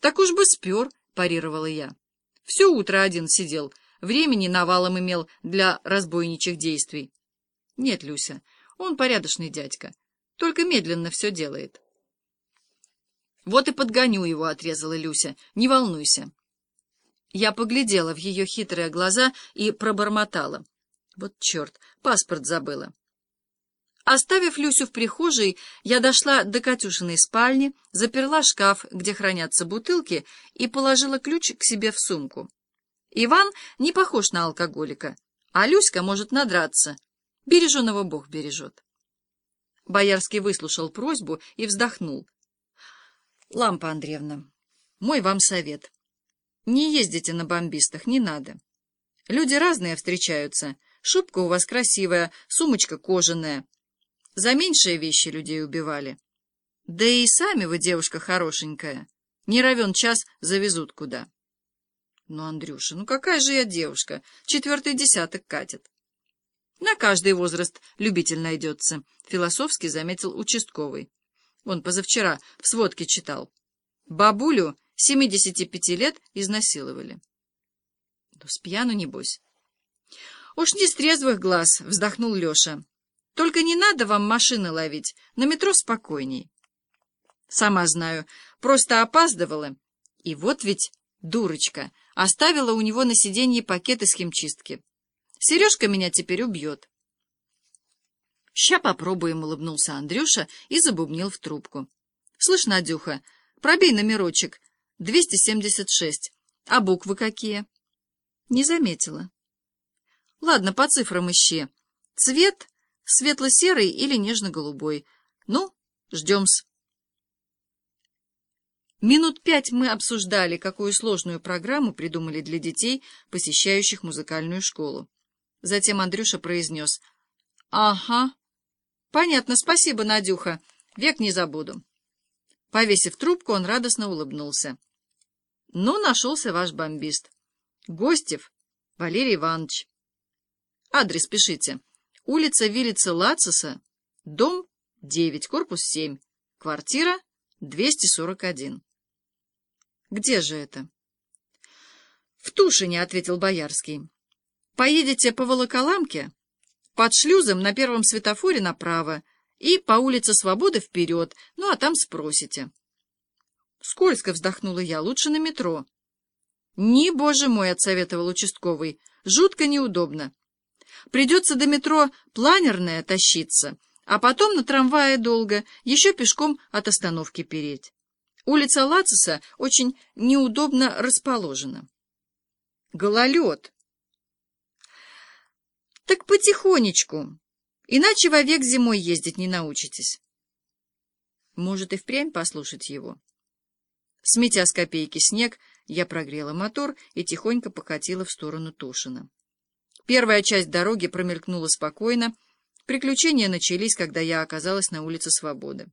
Так уж бы спер, парировала я. Все утро один сидел, времени навалом имел для разбойничьих действий. Нет, Люся, он порядочный дядька, только медленно все делает. Вот и подгоню его, отрезала Люся, не волнуйся. Я поглядела в ее хитрые глаза и пробормотала. Вот черт, паспорт забыла. Оставив Люсю в прихожей, я дошла до Катюшиной спальни, заперла шкаф, где хранятся бутылки, и положила ключ к себе в сумку. Иван не похож на алкоголика, а Люська может надраться. Береженого Бог бережет. Боярский выслушал просьбу и вздохнул. — Лампа Андреевна, мой вам совет. Не ездите на бомбистах, не надо. Люди разные встречаются. Шубка у вас красивая, сумочка кожаная. За меньшие вещи людей убивали. Да и сами вы девушка хорошенькая. Не равен час завезут куда. Ну, Андрюша, ну какая же я девушка? Четвертый десяток катит. На каждый возраст любитель найдется, философски заметил участковый. Он позавчера в сводке читал. Бабулю 75 лет изнасиловали. Ну, с пьяну, небось. Уж не с трезвых глаз, вздохнул Леша. Только не надо вам машины ловить, на метро спокойней. Сама знаю, просто опаздывала. И вот ведь дурочка оставила у него на сиденье пакет из химчистки. Сережка меня теперь убьет. Ща попробуем, улыбнулся Андрюша и забубнил в трубку. Слышь, Надюха, пробей номерочек. 276. А буквы какие? Не заметила. Ладно, по цифрам ищи. Цвет светло-серый или нежно-голубой. Ну, ждем-с. Минут пять мы обсуждали, какую сложную программу придумали для детей, посещающих музыкальную школу. Затем Андрюша произнес. — Ага. — Понятно, спасибо, Надюха. Век не забуду. Повесив трубку, он радостно улыбнулся. — Ну, нашелся ваш бомбист. Гостев Валерий Иванович. Адрес пишите. Улица Виллица Лациса, дом 9, корпус 7, квартира 241. Где же это? В Тушине, — ответил Боярский. Поедете по Волоколамке, под шлюзом на первом светофоре направо и по улице Свободы вперед, ну а там спросите. Скользко вздохнула я, лучше на метро. «Не, боже мой!» — отсоветовал участковый. «Жутко неудобно. Придется до метро планерное тащиться, а потом на трамвае долго, еще пешком от остановки переть. Улица Лациса очень неудобно расположена. Гололед. Так потихонечку, иначе вовек зимой ездить не научитесь. Может, и впрямь послушать его? Сметя с копейки снег, я прогрела мотор и тихонько покатила в сторону Тушина. Первая часть дороги промелькнула спокойно. Приключения начались, когда я оказалась на улице Свободы.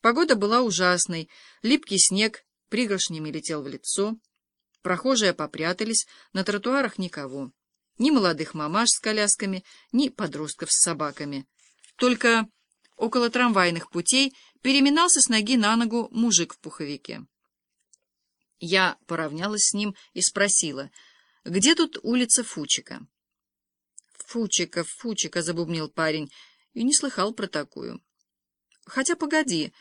Погода была ужасной, липкий снег пригоршнями летел в лицо. Прохожие попрятались, на тротуарах никого. Ни молодых мамаш с колясками, ни подростков с собаками. Только около трамвайных путей переминался с ноги на ногу мужик в пуховике. Я поравнялась с ним и спросила, где тут улица Фучика? Фучика, Фучика, — забубнил парень, и не слыхал про такую. Хотя, погоди,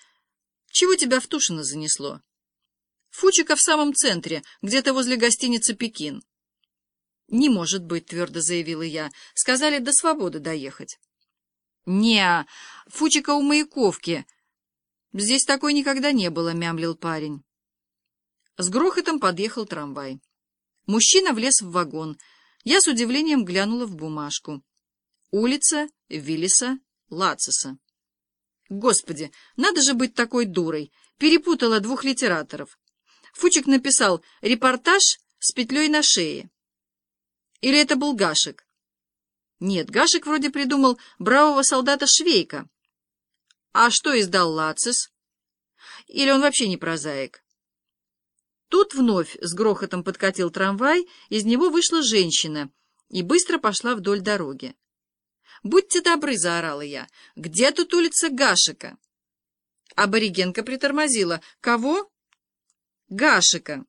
чего тебя в Тушино занесло? Фучика в самом центре, где-то возле гостиницы «Пекин». «Не может быть», — твердо заявила я. «Сказали, до свободы доехать». «Не, Фучика у Маяковки. Здесь такой никогда не было», — мямлил парень. С грохотом подъехал трамвай. Мужчина влез в вагон — я с удивлением глянула в бумажку. Улица Виллиса Лациса. Господи, надо же быть такой дурой! Перепутала двух литераторов. Фучик написал «репортаж с петлей на шее». Или это был Гашек? Нет, Гашек вроде придумал бравого солдата Швейка. А что издал Лацис? Или он вообще не прозаик? Тут вновь с грохотом подкатил трамвай, из него вышла женщина и быстро пошла вдоль дороги. «Будьте добры!» — заорала я. «Где тут улица Гашика?» Аборигенка притормозила. «Кого?» Гашика.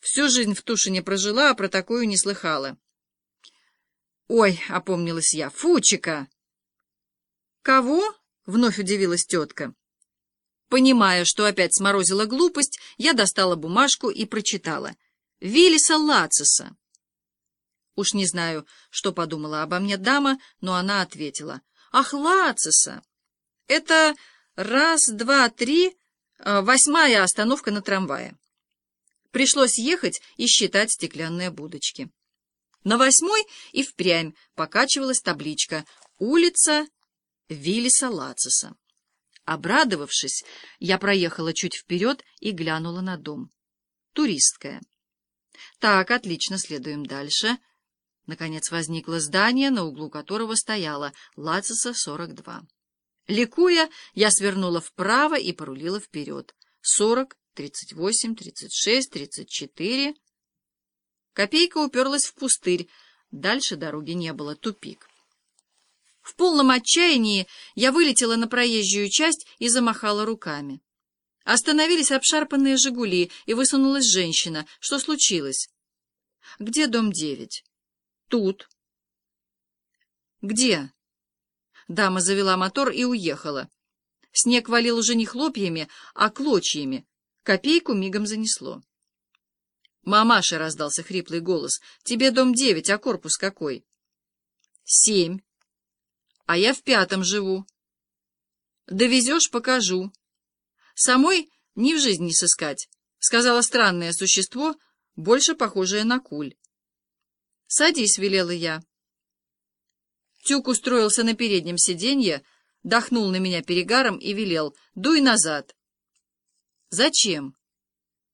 Всю жизнь в Тушине прожила, а про такую не слыхала. «Ой!» — опомнилась я. «Фучика!» «Кого?» — вновь удивилась тетка. Понимая, что опять сморозила глупость, я достала бумажку и прочитала. «Виллиса Лациса». Уж не знаю, что подумала обо мне дама, но она ответила. «Ах, Лациса! Это раз, два, три, э, восьмая остановка на трамвае». Пришлось ехать и считать стеклянные будочки. На восьмой и впрямь покачивалась табличка «Улица Виллиса Лациса». Обрадовавшись, я проехала чуть вперед и глянула на дом. Туристская. Так, отлично, следуем дальше. Наконец возникло здание, на углу которого стояла Лациса 42. Ликуя, я свернула вправо и порулила вперед. Сорок, тридцать восемь, тридцать шесть, тридцать четыре. Копейка уперлась в пустырь. Дальше дороги не было, тупик. В полном отчаянии я вылетела на проезжую часть и замахала руками. Остановились обшарпанные «Жигули», и высунулась женщина. Что случилось? «Где дом девять?» «Тут». «Где?» Дама завела мотор и уехала. Снег валил уже не хлопьями, а клочьями. Копейку мигом занесло. «Мамаша!» — раздался хриплый голос. «Тебе дом девять, а корпус какой?» «Семь» а я в пятом живу. Довезешь — покажу. Самой ни в жизнь не сыскать, — сказала странное существо, больше похожее на куль. Садись, — велела я. Тюк устроился на переднем сиденье, дохнул на меня перегаром и велел, дуй назад. Зачем?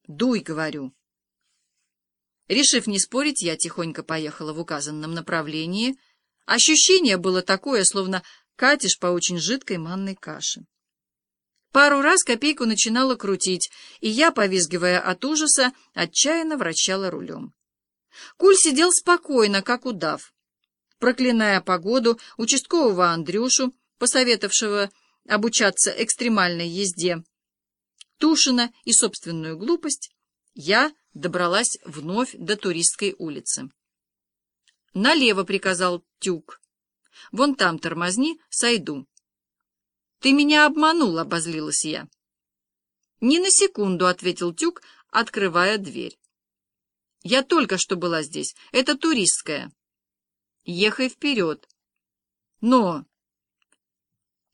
Дуй, говорю. Решив не спорить, я тихонько поехала в указанном направлении — Ощущение было такое, словно катишь по очень жидкой манной каше. Пару раз копейку начинала крутить, и я, повизгивая от ужаса, отчаянно вращала рулем. Куль сидел спокойно, как удав. Проклиная погоду, участкового Андрюшу, посоветовавшего обучаться экстремальной езде, Тушина и собственную глупость, я добралась вновь до туристской улицы. «Налево», — приказал Тюк. «Вон там тормозни, сойду». «Ты меня обманул», — обозлилась я. «Ни на секунду», — ответил Тюк, открывая дверь. «Я только что была здесь. Это туристская. Ехай вперед». «Но...»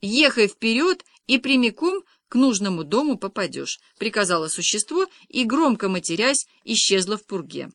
«Ехай вперед и прямиком к нужному дому попадешь», — приказало существо и, громко матерясь, исчезло в пурге.